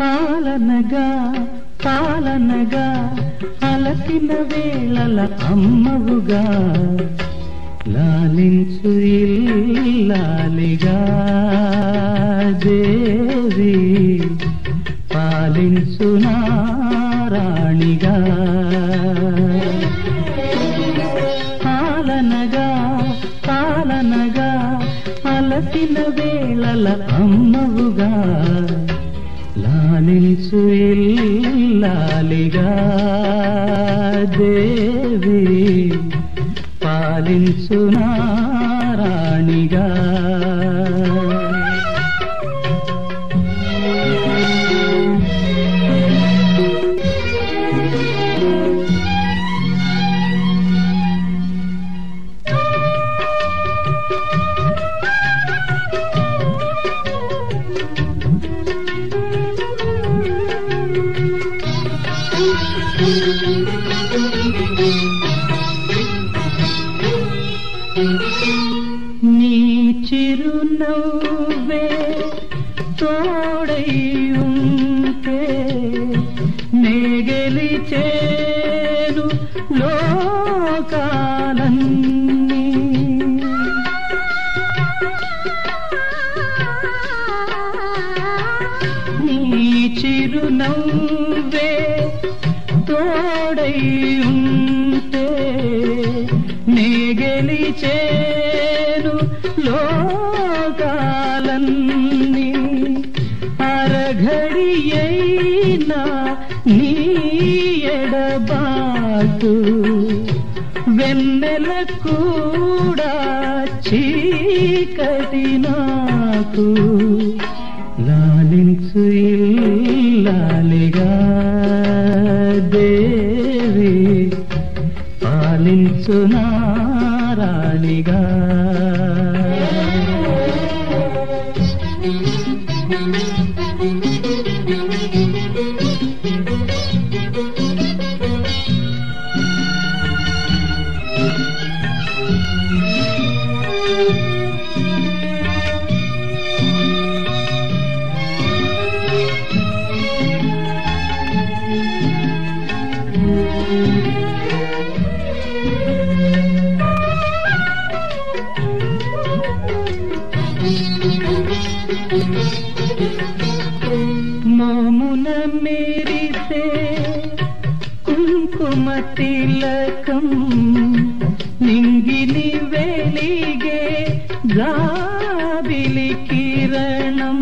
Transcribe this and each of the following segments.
పాలనగా పాలనగా అలసిన వేళల అమ్మవుగా. లాలించు ఇల్లాలిగా దేవి పాలించు నారాణిగా. పాలనగా పాలనగా అలసిన వేళల అమ్మవుగా. పాలించు Thank you. తోడై ఉంటే నే గెలిచేను లోకాలన్నీ. నీ చిరునవ్వే తోడై ఉంటే నే గెలిచేను లోకాలన్నీ. ఎడబాటు వెన్నెల కూడా చీకటి నాకు. లాలించు ఇల్లాలిగా దేవి. పాలించు నారాణిగా మోమున కుంకుమ తిలకం నింగిని వెలిగే జాబిలి కిరణం.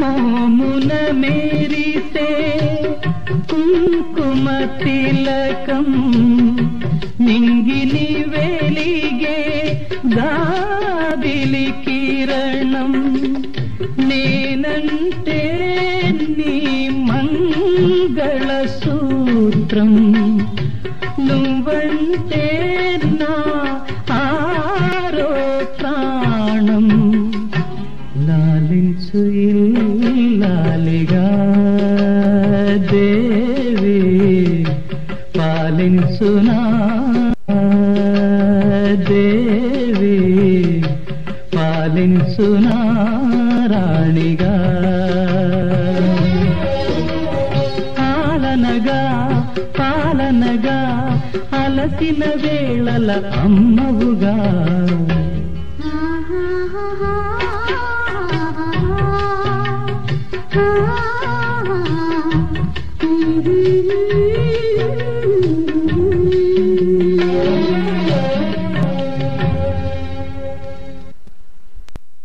మోమున మేరితే కుంకుమ తిలకం నింగిలి వెలిగే గాబిలి కిరణం. నే నేనంటే నీ మంగళ సూత్రం నువ్వంటే నా ఆరో ప్రాణం లాలించు ఇల్లాలిగా దేవి పాలించు నా దేవి పాలించు అలసిన వేళల అమ్మవుగా Mm-hmm.